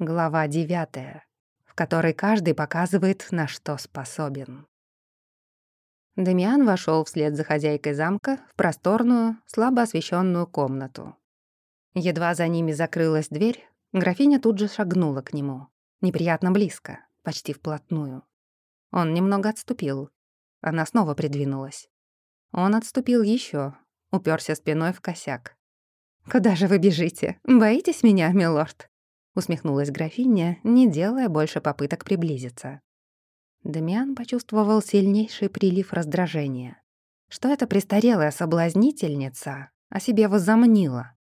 Глава девятая, в которой каждый показывает, на что способен. Демиан вошел вслед за хозяйкой замка в просторную, слабо освещенную комнату. Едва за ними закрылась дверь, графиня тут же шагнула к нему. Неприятно близко, почти вплотную. Он немного отступил. Она снова придвинулась. Он отступил еще, уперся спиной в косяк. «Куда же вы бежите? Боитесь меня, милорд?» Усмехнулась графиня, не делая больше попыток приблизиться. Дамиан почувствовал сильнейший прилив раздражения. Что эта престарелая соблазнительница о себе возомнила?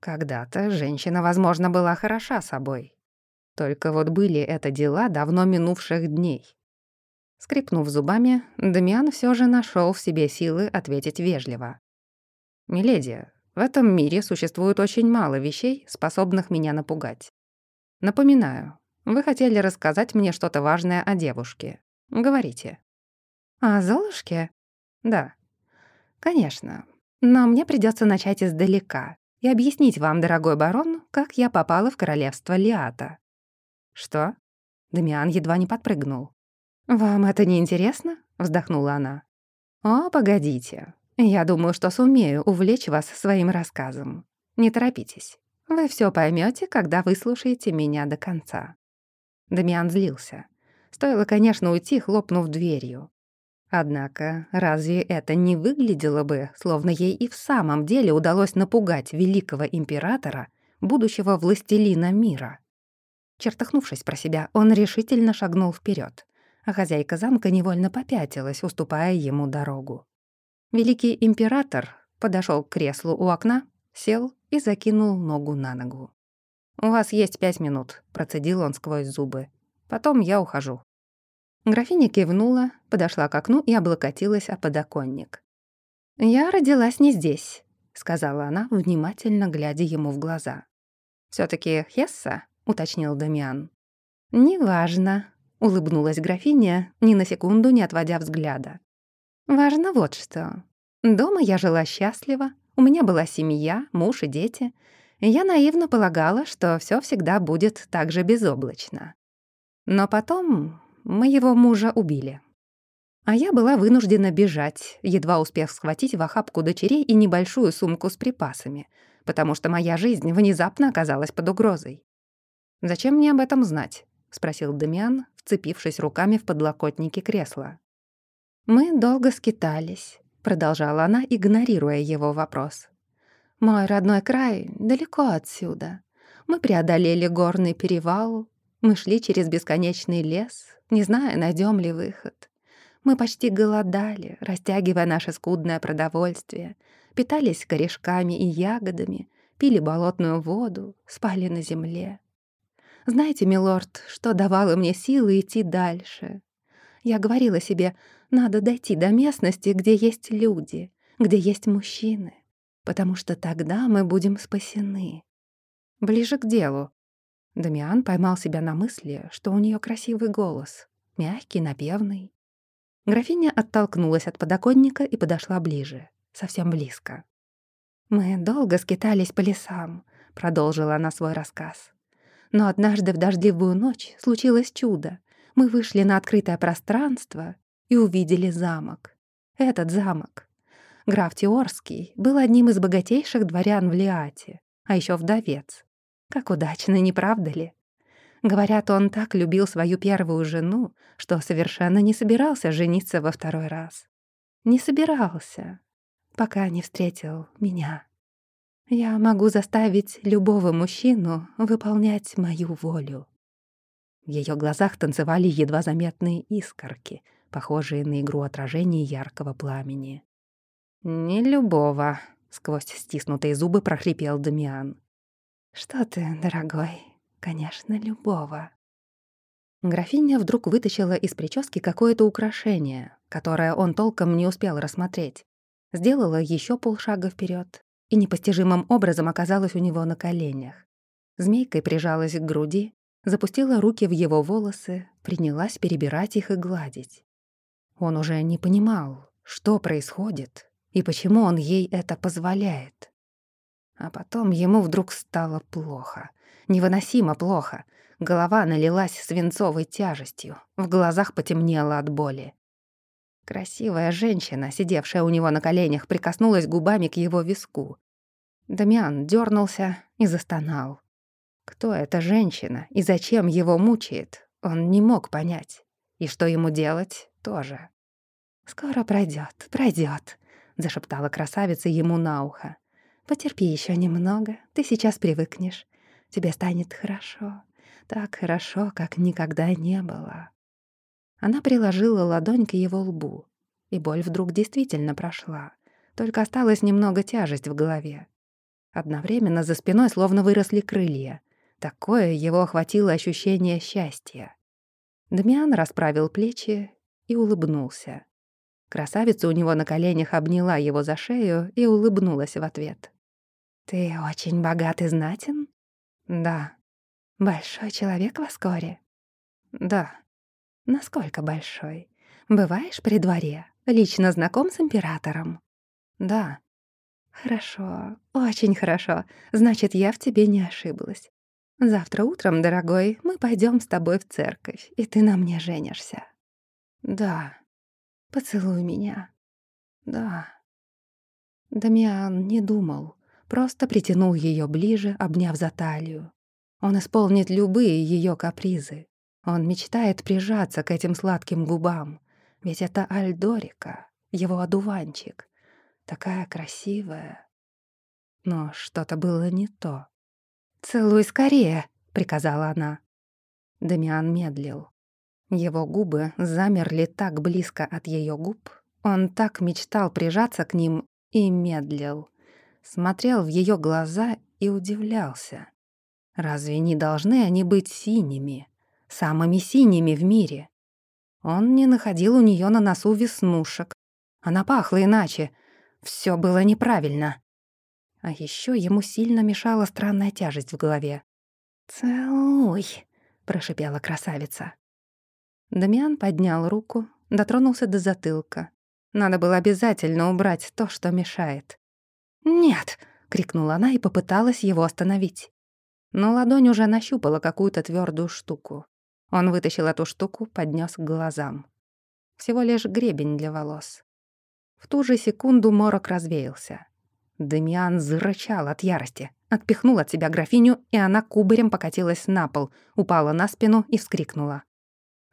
Когда-то женщина, возможно, была хороша собой. Только вот были это дела давно минувших дней. Скрипнув зубами, Дамиан все же нашел в себе силы ответить вежливо. «Миледи, в этом мире существует очень мало вещей, способных меня напугать. Напоминаю, вы хотели рассказать мне что-то важное о девушке. Говорите. О Золушке? Да. Конечно. Но мне придется начать издалека и объяснить вам, дорогой барон, как я попала в королевство Лиата. Что? Дамиан едва не подпрыгнул. «Вам это не интересно?» — вздохнула она. «О, погодите. Я думаю, что сумею увлечь вас своим рассказом. Не торопитесь. Вы все поймете, когда выслушаете меня до конца». Дамиан злился. Стоило, конечно, уйти, хлопнув дверью. Однако разве это не выглядело бы, словно ей и в самом деле удалось напугать великого императора, будущего властелина мира? Чертахнувшись про себя, он решительно шагнул вперед, а хозяйка замка невольно попятилась, уступая ему дорогу. Великий император подошел к креслу у окна, сел и закинул ногу на ногу. «У вас есть пять минут», — процедил он сквозь зубы. «Потом я ухожу». Графиня кивнула, подошла к окну и облокотилась о подоконник. «Я родилась не здесь», — сказала она, внимательно глядя ему в глаза. все таки Хесса?» — уточнил Дамиан. «Неважно», — улыбнулась графиня, ни на секунду не отводя взгляда. «Важно вот что. Дома я жила счастливо, у меня была семья, муж и дети. я наивно полагала, что все всегда будет так же безоблачно. Но потом моего мужа убили. А я была вынуждена бежать, едва успев схватить в охапку дочерей и небольшую сумку с припасами, потому что моя жизнь внезапно оказалась под угрозой. «Зачем мне об этом знать?» — спросил Дамиан, вцепившись руками в подлокотники кресла. «Мы долго скитались продолжала она, игнорируя его вопрос. «Мой родной край далеко отсюда. Мы преодолели горный перевал, мы шли через бесконечный лес, не зная, найдем ли выход. Мы почти голодали, растягивая наше скудное продовольствие, питались корешками и ягодами, пили болотную воду, спали на земле. Знаете, милорд, что давало мне силы идти дальше? Я говорила себе, надо дойти до местности, где есть люди, где есть мужчины, потому что тогда мы будем спасены. Ближе к делу. Дамиан поймал себя на мысли, что у нее красивый голос, мягкий, напевный. Графиня оттолкнулась от подоконника и подошла ближе, совсем близко. «Мы долго скитались по лесам», — продолжила она свой рассказ. «Но однажды в дождливую ночь случилось чудо. Мы вышли на открытое пространство и увидели замок. Этот замок. Граф Теорский был одним из богатейших дворян в Лиате, а еще вдовец. Как удачно, не правда ли? Говорят, он так любил свою первую жену, что совершенно не собирался жениться во второй раз. Не собирался, пока не встретил меня. Я могу заставить любого мужчину выполнять мою волю. В ее глазах танцевали едва заметные искорки, похожие на игру отражений яркого пламени. «Не любого», — сквозь стиснутые зубы прохрипел Дамиан. «Что ты, дорогой, конечно, любого». Графиня вдруг вытащила из прически какое-то украшение, которое он толком не успел рассмотреть. Сделала еще полшага вперед и непостижимым образом оказалась у него на коленях. Змейкой прижалась к груди, запустила руки в его волосы, принялась перебирать их и гладить. Он уже не понимал, что происходит и почему он ей это позволяет. А потом ему вдруг стало плохо, Невыносимо плохо. Голова налилась свинцовой тяжестью, в глазах потемнело от боли. Красивая женщина, сидевшая у него на коленях, прикоснулась губами к его виску. Дамиан дернулся и застонал. Кто эта женщина и зачем его мучает, он не мог понять. И что ему делать, тоже. «Скоро пройдет, пройдет, зашептала красавица ему на ухо. «Потерпи еще немного, ты сейчас привыкнешь. Тебе станет хорошо, так хорошо, как никогда не было». Она приложила ладонь к его лбу, и боль вдруг действительно прошла. Только осталась немного тяжесть в голове. Одновременно за спиной словно выросли крылья. Такое его охватило ощущение счастья. Дмиан расправил плечи и улыбнулся. Красавица у него на коленях обняла его за шею и улыбнулась в ответ. «Ты очень богат и знатен?» «Да». «Большой человек в Аскоре?» «Да». Насколько большой? Бываешь при дворе? Лично знаком с императором? Да. Хорошо, очень хорошо. Значит, я в тебе не ошиблась. Завтра утром, дорогой, мы пойдем с тобой в церковь, и ты на мне женишься. Да. Поцелуй меня. Да. Дамиан не думал, просто притянул ее ближе, обняв за талию. Он исполнит любые ее капризы. Он мечтает прижаться к этим сладким губам. Ведь это Альдорика, его одуванчик. Такая красивая. Но что-то было не то. «Целуй скорее!» — приказала она. Дамиан медлил. Его губы замерли так близко от ее губ. Он так мечтал прижаться к ним и медлил. Смотрел в ее глаза и удивлялся. Разве не должны они быть синими? самыми синими в мире. Он не находил у нее на носу веснушек. Она пахла иначе. Все было неправильно. А еще ему сильно мешала странная тяжесть в голове. «Целуй», — прошипела красавица. Дамиан поднял руку, дотронулся до затылка. Надо было обязательно убрать то, что мешает. «Нет!» — крикнула она и попыталась его остановить. Но ладонь уже нащупала какую-то твердую штуку. Он вытащил эту штуку, поднес к глазам. Всего лишь гребень для волос. В ту же секунду морок развеялся. Демиан зарычал от ярости, отпихнул от себя графиню, и она кубарем покатилась на пол, упала на спину и вскрикнула.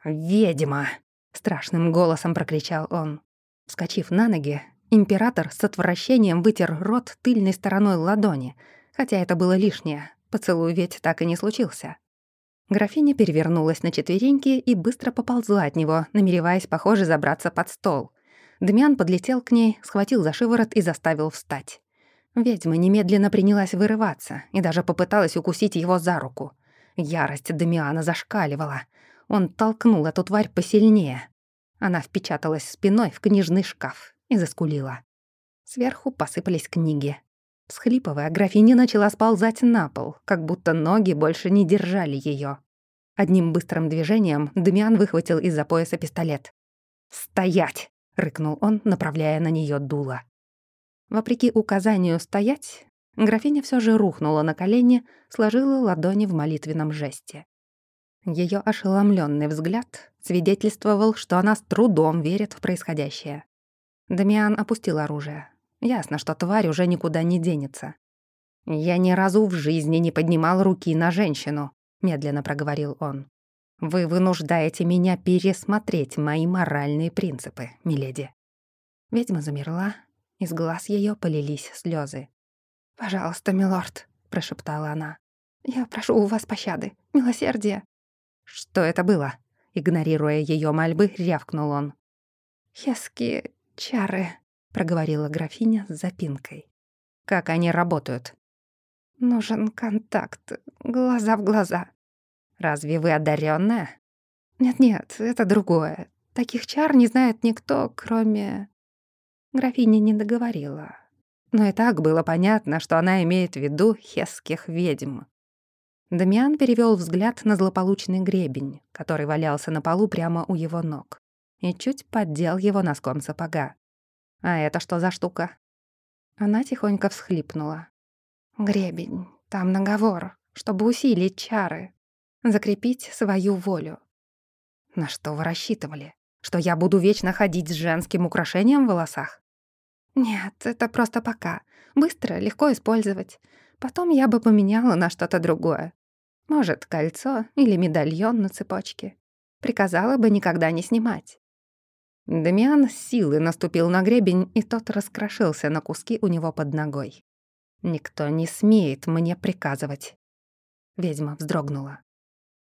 «Ведьма!» — страшным голосом прокричал он. Вскочив на ноги, император с отвращением вытер рот тыльной стороной ладони, хотя это было лишнее, поцелуй ведь так и не случился. Графиня перевернулась на четвереньки и быстро поползла от него, намереваясь, похоже, забраться под стол. Дмян подлетел к ней, схватил за шиворот и заставил встать. Ведьма немедленно принялась вырываться и даже попыталась укусить его за руку. Ярость Дамиана зашкаливала. Он толкнул эту тварь посильнее. Она впечаталась спиной в книжный шкаф и заскулила. Сверху посыпались книги. Схлипывая, графиня начала сползать на пол, как будто ноги больше не держали ее. Одним быстрым движением Демиан выхватил из-за пояса пистолет. «Стоять!» — рыкнул он, направляя на нее дуло. Вопреки указанию «стоять», графиня все же рухнула на колени, сложила ладони в молитвенном жесте. Ее ошеломленный взгляд свидетельствовал, что она с трудом верит в происходящее. Дамиан опустил оружие, Ясно, что тварь уже никуда не денется. «Я ни разу в жизни не поднимал руки на женщину», — медленно проговорил он. «Вы вынуждаете меня пересмотреть мои моральные принципы, миледи». Ведьма замерла, из глаз ее полились слезы. «Пожалуйста, милорд», — прошептала она. «Я прошу у вас пощады, милосердия». «Что это было?» Игнорируя ее мольбы, рявкнул он. «Хеские чары», проговорила графиня с запинкой. Как они работают? Нужен контакт, глаза в глаза. Разве вы одаренная? Нет-нет, это другое. Таких чар не знает никто, кроме... Графиня не договорила. Но и так было понятно, что она имеет в виду хесских ведьм. Дамиан перевел взгляд на злополучный гребень, который валялся на полу прямо у его ног, и чуть поддел его носком сапога. «А это что за штука?» Она тихонько всхлипнула. «Гребень, там наговор. чтобы усилить чары, закрепить свою волю. На что вы рассчитывали? Что я буду вечно ходить с женским украшением в волосах? Нет, это просто пока. Быстро, легко использовать. Потом я бы поменяла на что-то другое. Может, кольцо или медальон на цепочке. Приказала бы никогда не снимать. Дамиан с силы наступил на гребень, и тот раскрошился на куски у него под ногой. «Никто не смеет мне приказывать». Ведьма вздрогнула.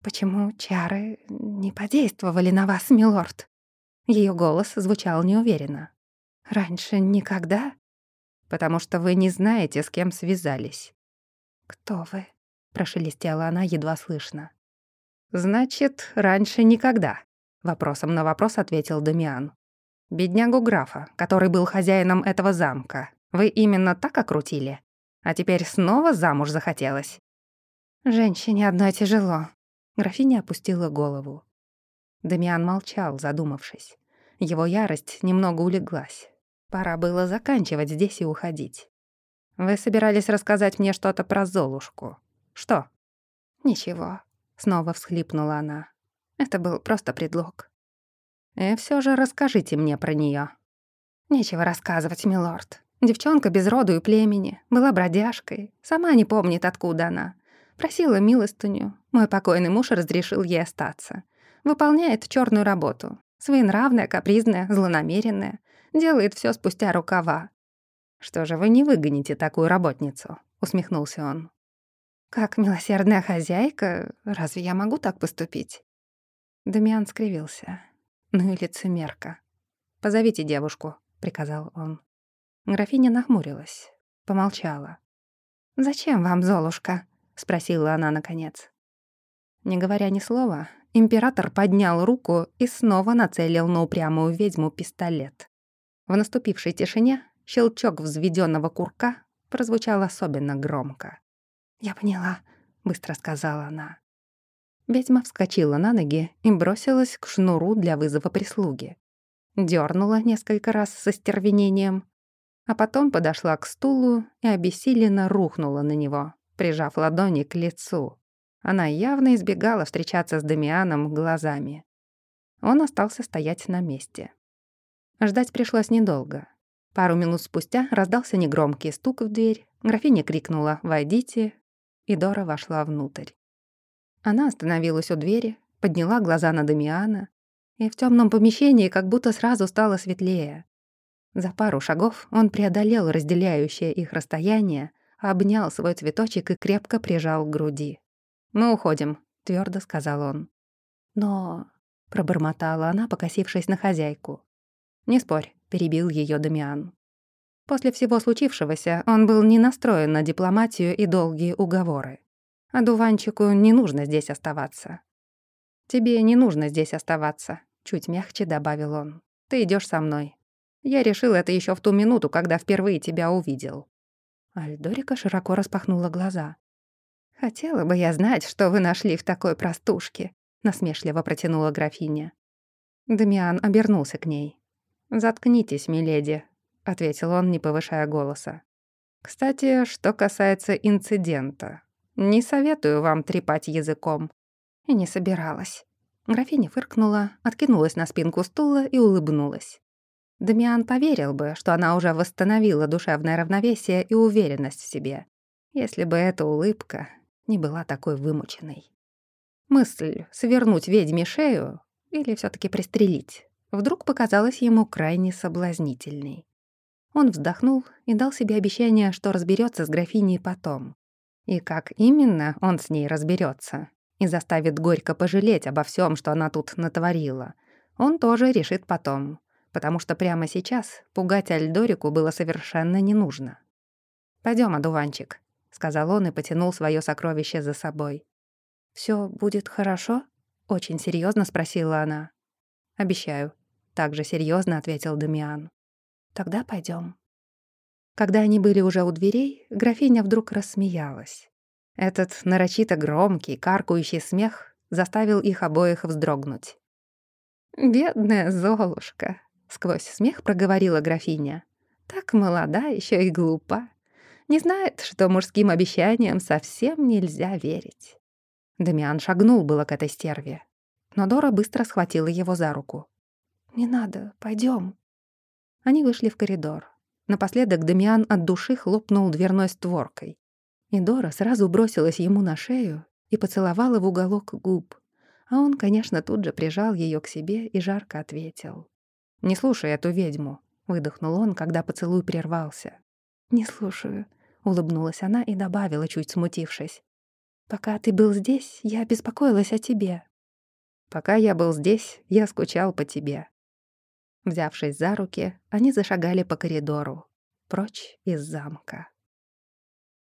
«Почему чары не подействовали на вас, милорд?» Ее голос звучал неуверенно. «Раньше никогда?» «Потому что вы не знаете, с кем связались». «Кто вы?» — прошелестела она едва слышно. «Значит, раньше никогда», — вопросом на вопрос ответил Дамиан. «Беднягу графа, который был хозяином этого замка, вы именно так окрутили? А теперь снова замуж захотелось?» «Женщине одной тяжело», — графиня опустила голову. Дамиан молчал, задумавшись. Его ярость немного улеглась. Пора было заканчивать здесь и уходить. «Вы собирались рассказать мне что-то про Золушку. Что?» «Ничего», — снова всхлипнула она. «Это был просто предлог». «И все же расскажите мне про нее. «Нечего рассказывать, милорд. Девчонка без роду и племени, была бродяжкой, сама не помнит, откуда она. Просила милостыню. Мой покойный муж разрешил ей остаться. Выполняет черную работу. Своенравная, капризная, злонамеренная. Делает все спустя рукава. «Что же вы не выгоните такую работницу?» — усмехнулся он. «Как милосердная хозяйка, разве я могу так поступить?» Дамиан скривился. «Ну и лицемерка. Позовите девушку», — приказал он. Графиня нахмурилась, помолчала. «Зачем вам, Золушка?» — спросила она наконец. Не говоря ни слова, император поднял руку и снова нацелил на упрямую ведьму пистолет. В наступившей тишине щелчок взведенного курка прозвучал особенно громко. «Я поняла», — быстро сказала она. Ведьма вскочила на ноги и бросилась к шнуру для вызова прислуги. Дёрнула несколько раз со стервенением, а потом подошла к стулу и обессиленно рухнула на него, прижав ладони к лицу. Она явно избегала встречаться с Дамианом глазами. Он остался стоять на месте. Ждать пришлось недолго. Пару минут спустя раздался негромкий стук в дверь, графиня крикнула «Войдите», и Дора вошла внутрь. Она остановилась у двери, подняла глаза на Дамиана, и в темном помещении как будто сразу стало светлее. За пару шагов он преодолел разделяющее их расстояние, обнял свой цветочек и крепко прижал к груди. «Мы уходим», — твердо сказал он. «Но...» — пробормотала она, покосившись на хозяйку. «Не спорь», — перебил ее Дамиан. После всего случившегося он был не настроен на дипломатию и долгие уговоры. А дуванчику не нужно здесь оставаться. «Тебе не нужно здесь оставаться», — чуть мягче добавил он. «Ты идешь со мной. Я решил это еще в ту минуту, когда впервые тебя увидел». Альдорика широко распахнула глаза. «Хотела бы я знать, что вы нашли в такой простушке», — насмешливо протянула графиня. Дамиан обернулся к ней. «Заткнитесь, миледи», — ответил он, не повышая голоса. «Кстати, что касается инцидента, не советую вам трепать языком». И не собиралась. Графиня фыркнула, откинулась на спинку стула и улыбнулась. Дамиан поверил бы, что она уже восстановила душевное равновесие и уверенность в себе, если бы эта улыбка не была такой вымученной. Мысль свернуть ведьме шею или все таки пристрелить вдруг показалась ему крайне соблазнительной. Он вздохнул и дал себе обещание, что разберется с графиней потом. И как именно он с ней разберется и заставит горько пожалеть обо всем, что она тут натворила, он тоже решит потом, потому что прямо сейчас пугать Альдорику было совершенно не нужно. Пойдем, одуванчик», — сказал он и потянул свое сокровище за собой. Все будет хорошо?» — очень серьезно спросила она. «Обещаю», — также серьезно ответил Дамиан. «Тогда пойдем. Когда они были уже у дверей, графиня вдруг рассмеялась. Этот нарочито громкий, каркающий смех заставил их обоих вздрогнуть. «Бедная Золушка!» — сквозь смех проговорила графиня. «Так молода еще и глупа. Не знает, что мужским обещаниям совсем нельзя верить. Дамиан шагнул было к этой стерве, но Дора быстро схватила его за руку. «Не надо, пойдем. Они вышли в коридор. Напоследок Дамиан от души хлопнул дверной створкой. И Дора сразу бросилась ему на шею и поцеловала в уголок губ. А он, конечно, тут же прижал ее к себе и жарко ответил. «Не слушай эту ведьму», — выдохнул он, когда поцелуй прервался. «Не слушаю», — улыбнулась она и добавила, чуть смутившись. «Пока ты был здесь, я беспокоилась о тебе». «Пока я был здесь, я скучал по тебе». Взявшись за руки, они зашагали по коридору, прочь из замка.